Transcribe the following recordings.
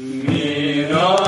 Mira.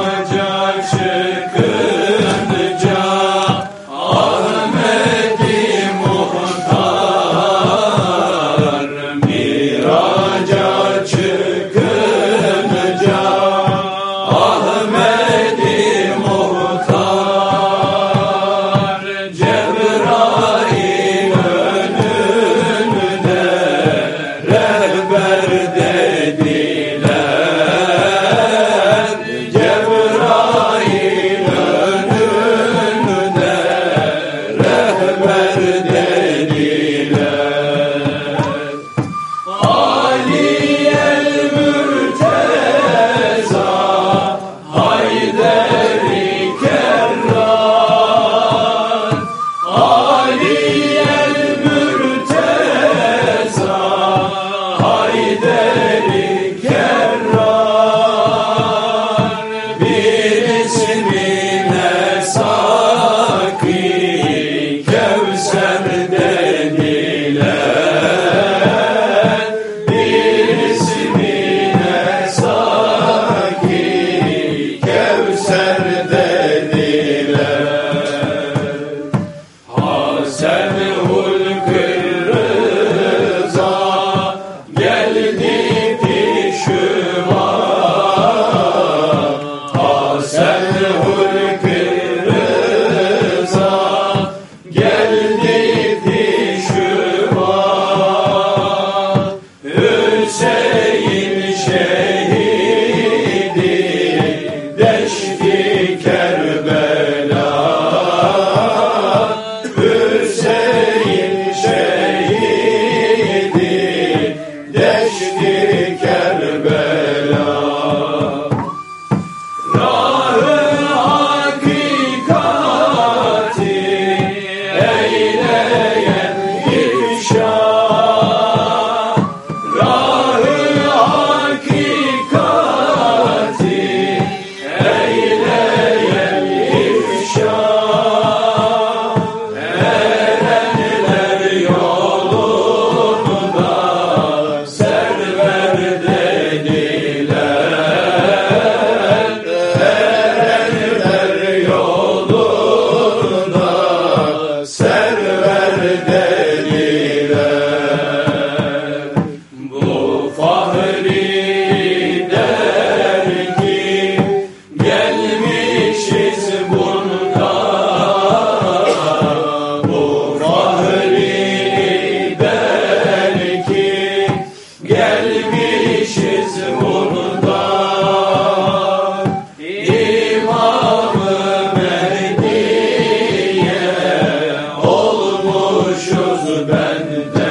Bende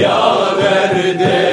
Bendelere yaver